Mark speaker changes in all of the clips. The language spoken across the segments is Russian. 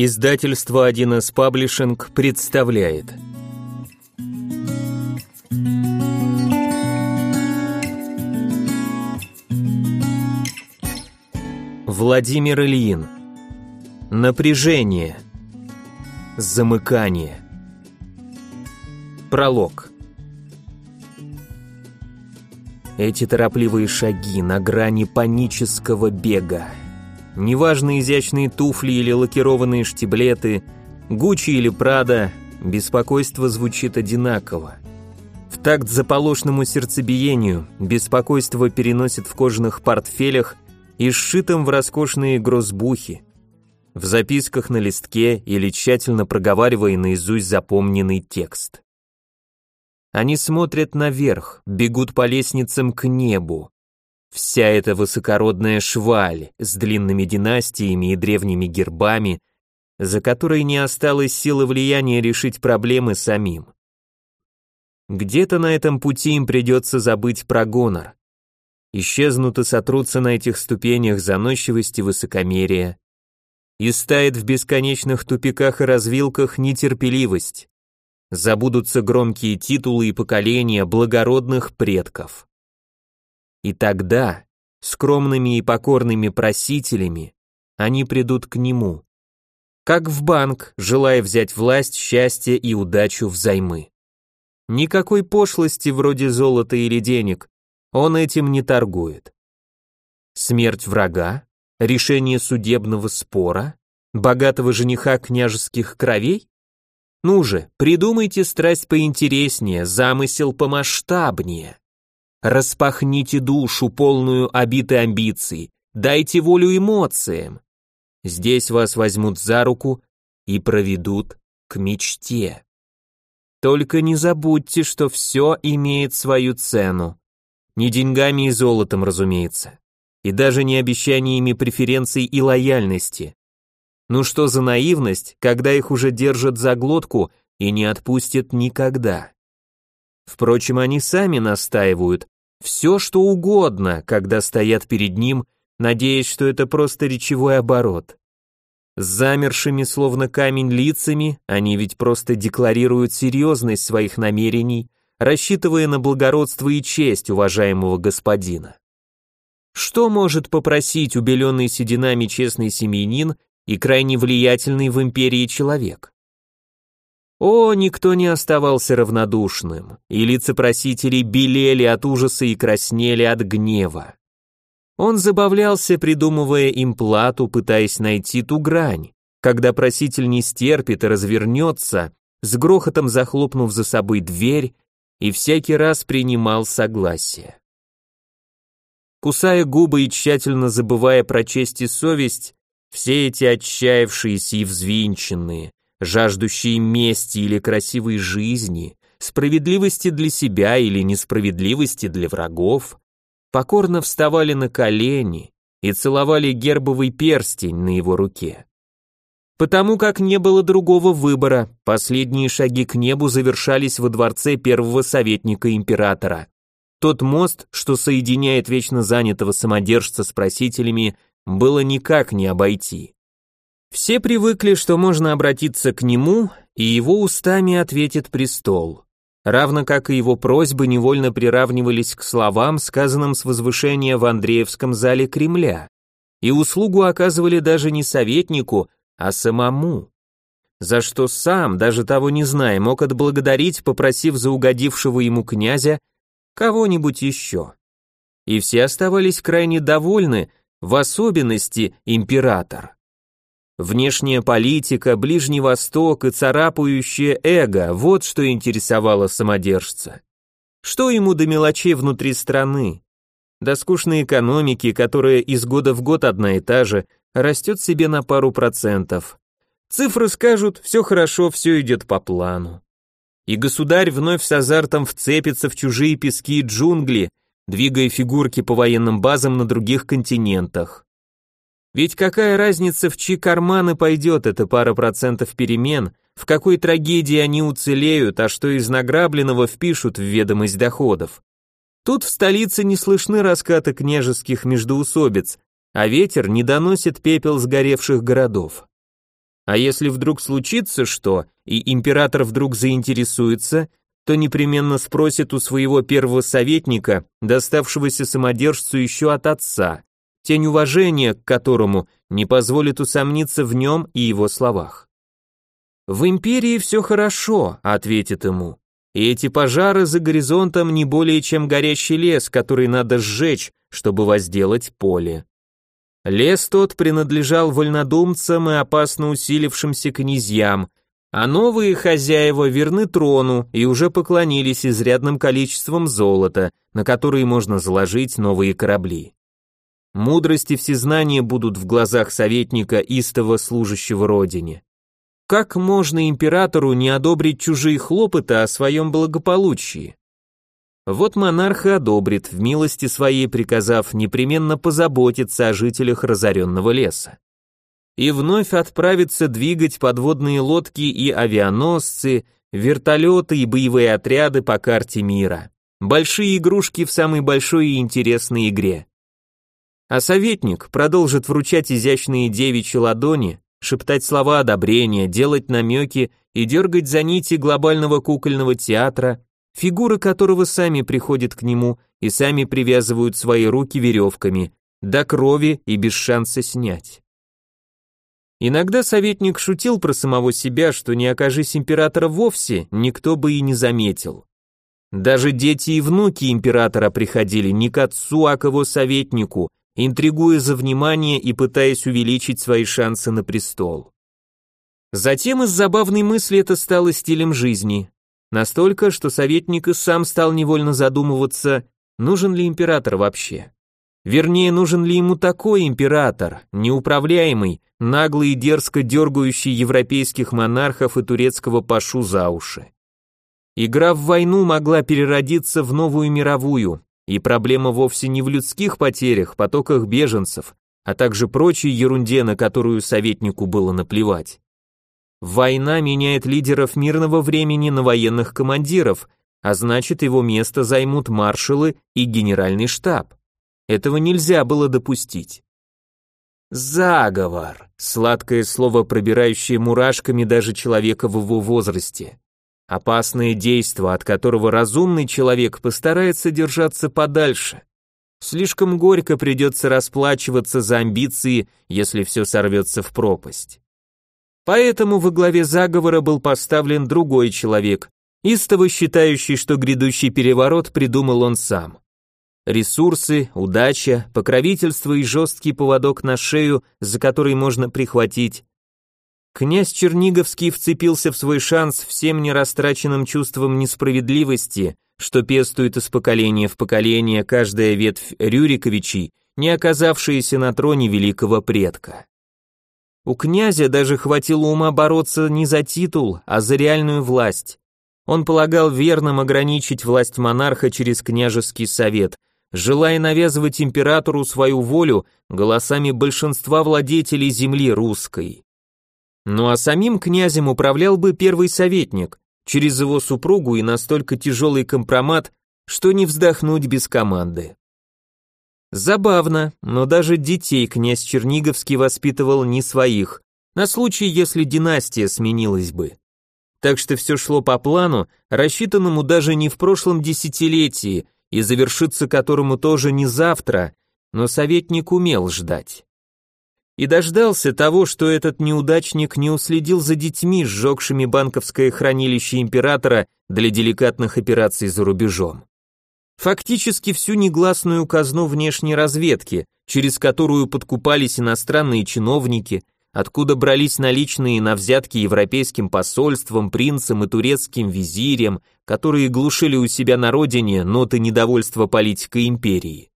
Speaker 1: Издательство 1С Паблишинг представляет. Владимир Ильин. Напряжение. Замыкание. Пролог. Эти торопливые шаги на грани панического бега Неважно изящные туфли или лакированные штиблеты, Гуччи или Прада, беспокойство звучит одинаково. В такт заполошному сердцебиению беспокойство переносит в кожаных портфелях и сшитом в роскошные грозбухи, в записках на листке или тщательно проговаривая наизусть запомненный текст. Они смотрят наверх, бегут по лестницам к небу, Вся эта высокородная шваль с длинными династиями и древними гербами, за которой не осталось силы влияния решить проблемы самим. Где-то на этом пути им придется забыть про гонор. Исчезнут и сотрутся на этих ступенях заносчивости и высокомерие. И стает в бесконечных тупиках и развилках нетерпеливость. Забудутся громкие титулы и поколения благородных предков. И тогда, скромными и покорными просителями, они придут к нему. Как в банк, желая взять власть, счастье и удачу взаймы. Никакой пошлости вроде золота или денег, он этим не торгует. Смерть врага, решение судебного спора, богатого жениха княжеских кровей? Ну же, придумайте страсть поинтереснее, замысел помасштабнее. Распахните душу, полную обиты амбиций, дайте волю эмоциям. Здесь вас возьмут за руку и проведут к мечте. Только не забудьте, что все имеет свою цену. Не деньгами и золотом, разумеется. И даже не обещаниями преференций и лояльности. Ну что за наивность, когда их уже держат за глотку и не отпустят никогда. Впрочем, они сами настаивают, все что угодно, когда стоят перед ним, надеясь, что это просто речевой оборот. С замершими словно камень лицами, они ведь просто декларируют серьезность своих намерений, рассчитывая на благородство и честь уважаемого господина. Что может попросить убеленный сединами честный семьянин и крайне влиятельный в империи человек? О, никто не оставался равнодушным, и лица просителей белели от ужаса и краснели от гнева. Он забавлялся, придумывая им плату, пытаясь найти ту грань, когда проситель не стерпит и развернется, с грохотом захлопнув за собой дверь, и всякий раз принимал согласие. Кусая губы и тщательно забывая про честь и совесть, все эти отчаявшиеся и взвинченные, жаждущие мести или красивой жизни, справедливости для себя или несправедливости для врагов, покорно вставали на колени и целовали гербовый перстень на его руке. Потому как не было другого выбора, последние шаги к небу завершались во дворце первого советника императора. Тот мост, что соединяет вечно занятого самодержца с просителями, было никак не обойти. Все привыкли, что можно обратиться к нему, и его устами ответит престол. Равно как и его просьбы невольно приравнивались к словам, сказанным с возвышения в Андреевском зале Кремля, и услугу оказывали даже не советнику, а самому. За что сам, даже того не зная, мог отблагодарить, попросив за угодившего ему князя кого-нибудь еще. И все оставались крайне довольны, в особенности император. Внешняя политика, Ближний Восток и царапающее эго – вот что интересовало самодержца. Что ему до мелочей внутри страны? До скучной экономики, которая из года в год одна и та же, растет себе на пару процентов. Цифры скажут, все хорошо, все идет по плану. И государь вновь с азартом вцепится в чужие пески и джунгли, двигая фигурки по военным базам на других континентах. Ведь какая разница, в чьи карманы пойдет эта пара процентов перемен, в какой трагедии они уцелеют, а что из награбленного впишут в ведомость доходов. Тут в столице не слышны раскаты княжеских междоусобиц, а ветер не доносит пепел сгоревших городов. А если вдруг случится что, и император вдруг заинтересуется, то непременно спросит у своего первого советника, доставшегося самодержцу еще от отца, тень уважения к которому не позволит усомниться в нем и его словах. «В империи все хорошо», — ответит ему, «и эти пожары за горизонтом не более чем горящий лес, который надо сжечь, чтобы возделать поле». Лес тот принадлежал вольнодумцам и опасно усилившимся князьям, а новые хозяева верны трону и уже поклонились изрядным количеством золота, на которые можно заложить новые корабли. Мудрость и всезнание будут в глазах советника истово служащего родине. Как можно императору не одобрить чужие хлопоты о своем благополучии? Вот монарх и одобрит, в милости своей приказав непременно позаботиться о жителях разоренного леса и вновь отправится двигать подводные лодки и авианосцы, вертолеты и боевые отряды по карте мира. Большие игрушки в самой большой и интересной игре. А советник продолжит вручать изящные девичьи ладони, шептать слова одобрения, делать намеки и дергать за нити глобального кукольного театра, фигуры которого сами приходят к нему и сами привязывают свои руки веревками, до крови и без шанса снять. Иногда советник шутил про самого себя, что не окажись императора вовсе, никто бы и не заметил. Даже дети и внуки императора приходили не к отцу, а к его советнику, интригуя за внимание и пытаясь увеличить свои шансы на престол. Затем из забавной мысли это стало стилем жизни. Настолько, что советник и сам стал невольно задумываться, нужен ли император вообще. Вернее, нужен ли ему такой император, неуправляемый, наглый и дерзко дергающий европейских монархов и турецкого пашу за уши. Игра в войну могла переродиться в новую мировую, и проблема вовсе не в людских потерях, потоках беженцев, а также прочей ерунде, на которую советнику было наплевать. Война меняет лидеров мирного времени на военных командиров, а значит его место займут маршалы и генеральный штаб. Этого нельзя было допустить. Заговор. Сладкое слово, пробирающее мурашками даже человека в его возрасте. Опасное действо, от которого разумный человек постарается держаться подальше. Слишком горько придется расплачиваться за амбиции, если все сорвется в пропасть. Поэтому во главе заговора был поставлен другой человек, истово считающий, что грядущий переворот придумал он сам ресурсы, удача, покровительство и жесткий поводок на шею, за который можно прихватить. Князь Черниговский вцепился в свой шанс всем нерастраченным чувством несправедливости, что пестует из поколения в поколение каждая ветвь Рюриковичей, не оказавшаяся на троне великого предка. У князя даже хватило ума бороться не за титул, а за реальную власть. Он полагал верным ограничить власть монарха через княжеский совет, желая навязывать императору свою волю голосами большинства владетелей земли русской. Ну а самим князем управлял бы первый советник, через его супругу и настолько тяжелый компромат, что не вздохнуть без команды. Забавно, но даже детей князь Черниговский воспитывал не своих, на случай, если династия сменилась бы. Так что все шло по плану, рассчитанному даже не в прошлом десятилетии, и завершиться которому тоже не завтра, но советник умел ждать. И дождался того, что этот неудачник не уследил за детьми, сжегшими банковское хранилище императора для деликатных операций за рубежом. Фактически всю негласную казну внешней разведки, через которую подкупались иностранные чиновники, откуда брались наличные на взятки европейским посольствам, принцам и турецким визирям, которые глушили у себя на родине ноты недовольства политикой империи.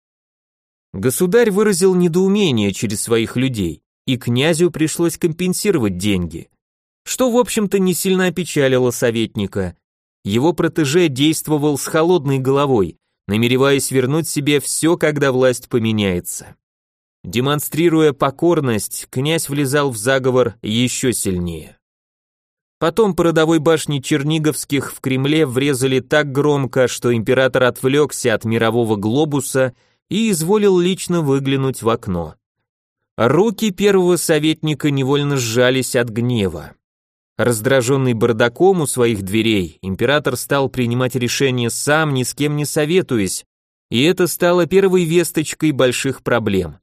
Speaker 1: Государь выразил недоумение через своих людей, и князю пришлось компенсировать деньги, что, в общем-то, не сильно опечалило советника. Его протеже действовал с холодной головой, намереваясь вернуть себе все, когда власть поменяется. Демонстрируя покорность, князь влезал в заговор еще сильнее. Потом по родовой башне Черниговских в Кремле врезали так громко, что император отвлекся от мирового глобуса и изволил лично выглянуть в окно. Руки первого советника невольно сжались от гнева. Раздраженный бардаком у своих дверей, император стал принимать решения сам, ни с кем не советуясь, и это стало первой весточкой больших проблем.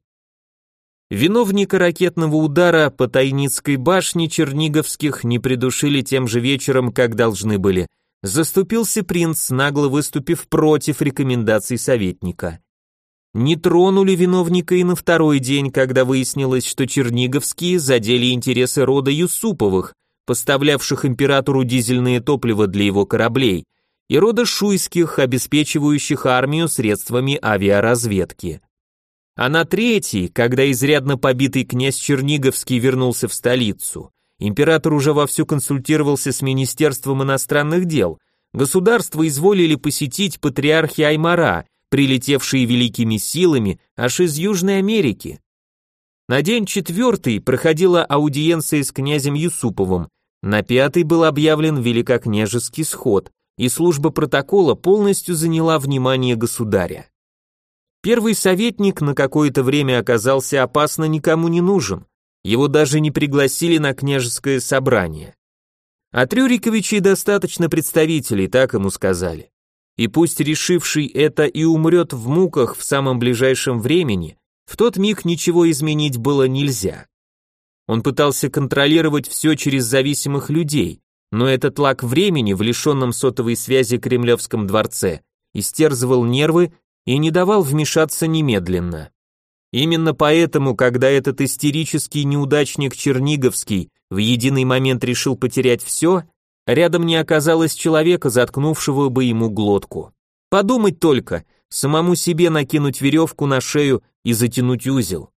Speaker 1: Виновника ракетного удара по Тайницкой башне Черниговских не придушили тем же вечером, как должны были. Заступился принц, нагло выступив против рекомендаций советника. Не тронули виновника и на второй день, когда выяснилось, что Черниговские задели интересы рода Юсуповых, поставлявших императору дизельное топливо для его кораблей, и рода Шуйских, обеспечивающих армию средствами авиаразведки. А на третий, когда изрядно побитый князь Черниговский вернулся в столицу, император уже вовсю консультировался с Министерством иностранных дел. Государство изволили посетить патриархи Аймара, прилетевшие великими силами аж из Южной Америки. На день четвертый проходила аудиенция с князем Юсуповым, на пятый был объявлен великокняжеский сход, и служба протокола полностью заняла внимание государя. Первый советник на какое-то время оказался опасно никому не нужен, его даже не пригласили на княжеское собрание. От Рюриковичей достаточно представителей, так ему сказали. И пусть решивший это и умрет в муках в самом ближайшем времени, в тот миг ничего изменить было нельзя. Он пытался контролировать все через зависимых людей, но этот лак времени в лишенном сотовой связи Кремлевском дворце истерзывал нервы и не давал вмешаться немедленно. Именно поэтому, когда этот истерический неудачник Черниговский в единый момент решил потерять все, рядом не оказалось человека, заткнувшего бы ему глотку. Подумать только, самому себе накинуть веревку на шею и затянуть узел.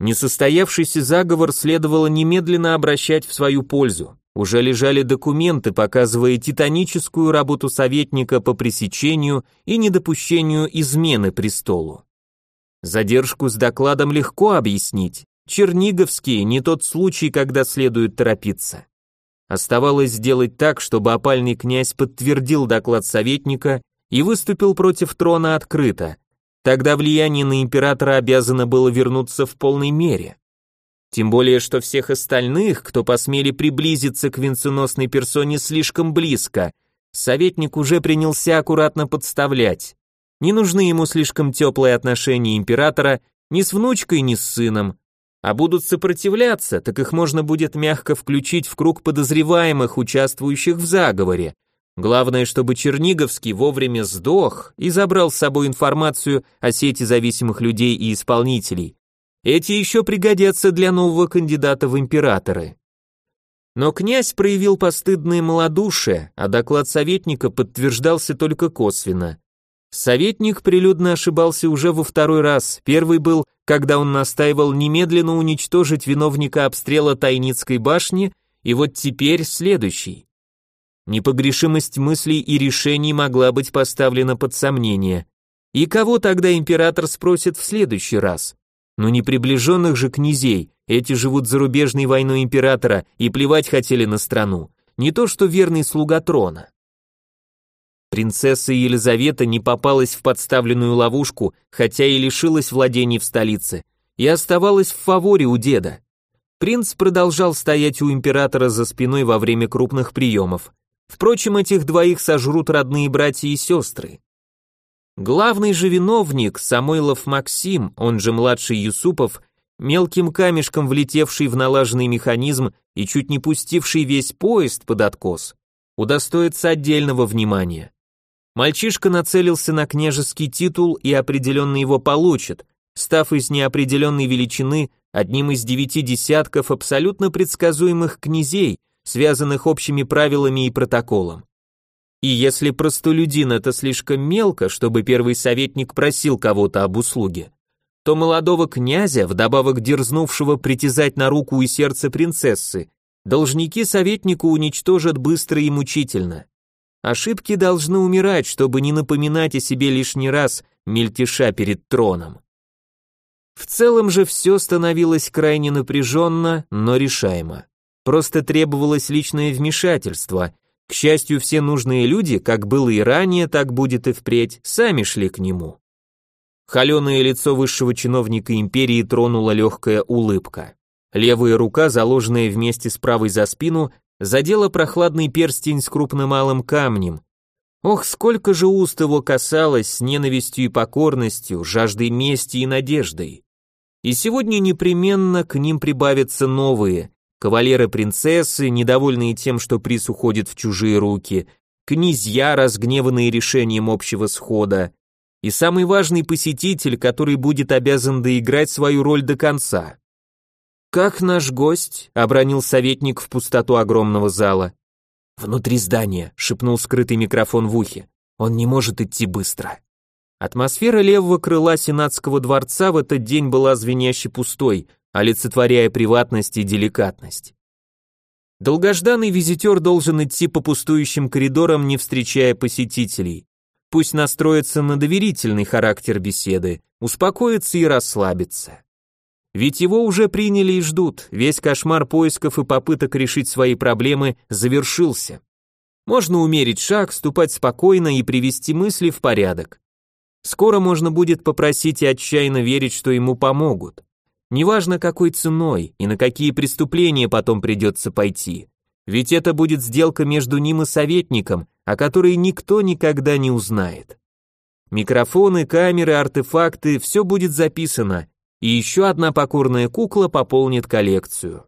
Speaker 1: Несостоявшийся заговор следовало немедленно обращать в свою пользу. Уже лежали документы, показывая титаническую работу советника по пресечению и недопущению измены престолу. Задержку с докладом легко объяснить. Черниговский не тот случай, когда следует торопиться. Оставалось сделать так, чтобы опальный князь подтвердил доклад советника и выступил против трона открыто. Тогда влияние на императора обязано было вернуться в полной мере. Тем более, что всех остальных, кто посмели приблизиться к венценосной персоне слишком близко, советник уже принялся аккуратно подставлять. Не нужны ему слишком теплые отношения императора ни с внучкой, ни с сыном. А будут сопротивляться, так их можно будет мягко включить в круг подозреваемых, участвующих в заговоре. Главное, чтобы Черниговский вовремя сдох и забрал с собой информацию о сети зависимых людей и исполнителей, эти еще пригодятся для нового кандидата в императоры. Но князь проявил постыдное малодушие, а доклад советника подтверждался только косвенно. Советник прилюдно ошибался уже во второй раз. Первый был, когда он настаивал немедленно уничтожить виновника обстрела Тайницкой башни, и вот теперь следующий. Непогрешимость мыслей и решений могла быть поставлена под сомнение. И кого тогда император спросит в следующий раз? Но не приближенных же князей, эти живут зарубежной войной императора и плевать хотели на страну, не то что верный слуга трона. Принцесса Елизавета не попалась в подставленную ловушку, хотя и лишилась владений в столице, и оставалась в фаворе у деда. Принц продолжал стоять у императора за спиной во время крупных приемов. Впрочем, этих двоих сожрут родные братья и сестры. Главный же виновник, Самойлов Максим, он же младший Юсупов, мелким камешком влетевший в налаженный механизм и чуть не пустивший весь поезд под откос, удостоится отдельного внимания. Мальчишка нацелился на княжеский титул и определенно его получит, став из неопределенной величины одним из девяти десятков абсолютно предсказуемых князей, связанных общими правилами и протоколом. И если простолюдин это слишком мелко, чтобы первый советник просил кого-то об услуге, то молодого князя, вдобавок дерзнувшего притязать на руку и сердце принцессы, должники советнику уничтожат быстро и мучительно. Ошибки должны умирать, чтобы не напоминать о себе лишний раз, мельтеша перед троном. В целом же все становилось крайне напряженно, но решаемо. Просто требовалось личное вмешательство, к счастью, все нужные люди, как было и ранее, так будет и впредь, сами шли к нему. Холеное лицо высшего чиновника империи тронула легкая улыбка. Левая рука, заложенная вместе с правой за спину, задела прохладный перстень с крупным алым камнем. Ох, сколько же уст его касалось с ненавистью и покорностью, жаждой мести и надеждой. И сегодня непременно к ним прибавятся новые, кавалеры-принцессы, недовольные тем, что приз уходит в чужие руки, князья, разгневанные решением общего схода, и самый важный посетитель, который будет обязан доиграть свою роль до конца. «Как наш гость?» — обронил советник в пустоту огромного зала. «Внутри здания», — шепнул скрытый микрофон в ухе. «Он не может идти быстро». Атмосфера левого крыла Сенатского дворца в этот день была звеняще пустой, олицетворяя приватность и деликатность. Долгожданный визитер должен идти по пустующим коридорам, не встречая посетителей. Пусть настроится на доверительный характер беседы, успокоится и расслабится. Ведь его уже приняли и ждут, весь кошмар поисков и попыток решить свои проблемы завершился. Можно умерить шаг, ступать спокойно и привести мысли в порядок. Скоро можно будет попросить и отчаянно верить, что ему помогут. Неважно какой ценой и на какие преступления потом придется пойти. Ведь это будет сделка между ним и советником, о которой никто никогда не узнает. Микрофоны, камеры, артефакты, все будет записано, и еще одна покорная кукла пополнит коллекцию.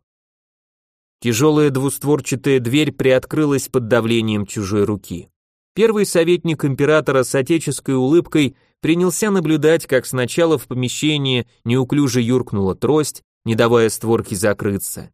Speaker 1: Тяжелая двустворчатая дверь приоткрылась под давлением чужой руки. Первый советник императора с отеческой улыбкой принялся наблюдать, как сначала в помещение неуклюже юркнула трость, не давая створке закрыться.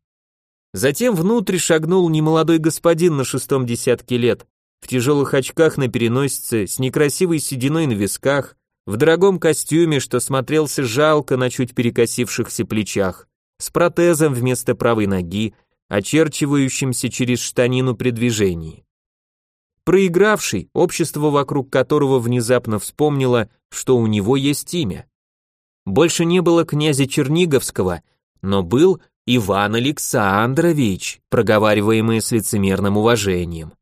Speaker 1: Затем внутрь шагнул немолодой господин на шестом десятке лет, в тяжелых очках на переносице, с некрасивой сединой на висках, в дорогом костюме, что смотрелся жалко на чуть перекосившихся плечах, с протезом вместо правой ноги, очерчивающимся через штанину при движении. Проигравший, общество вокруг которого внезапно вспомнило, что у него есть имя. Больше не было князя Черниговского, но был Иван Александрович, проговариваемый с лицемерным уважением.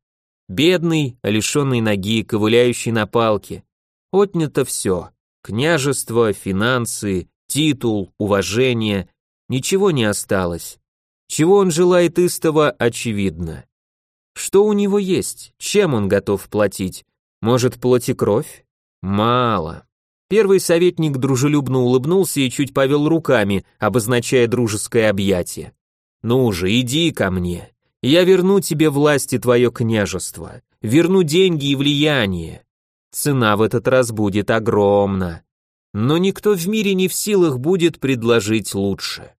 Speaker 1: Бедный, лишенный ноги, ковыляющий на палке. Отнято все. Княжество, финансы, титул, уважение. Ничего не осталось. Чего он желает истово, очевидно. Что у него есть? Чем он готов платить? Может, плоть и кровь? Мало. Первый советник дружелюбно улыбнулся и чуть повел руками, обозначая дружеское объятие. «Ну же, иди ко мне. Я верну тебе власть и твое княжество. Верну деньги и влияние. Цена в этот раз будет огромна. Но никто в мире не в силах будет предложить лучше».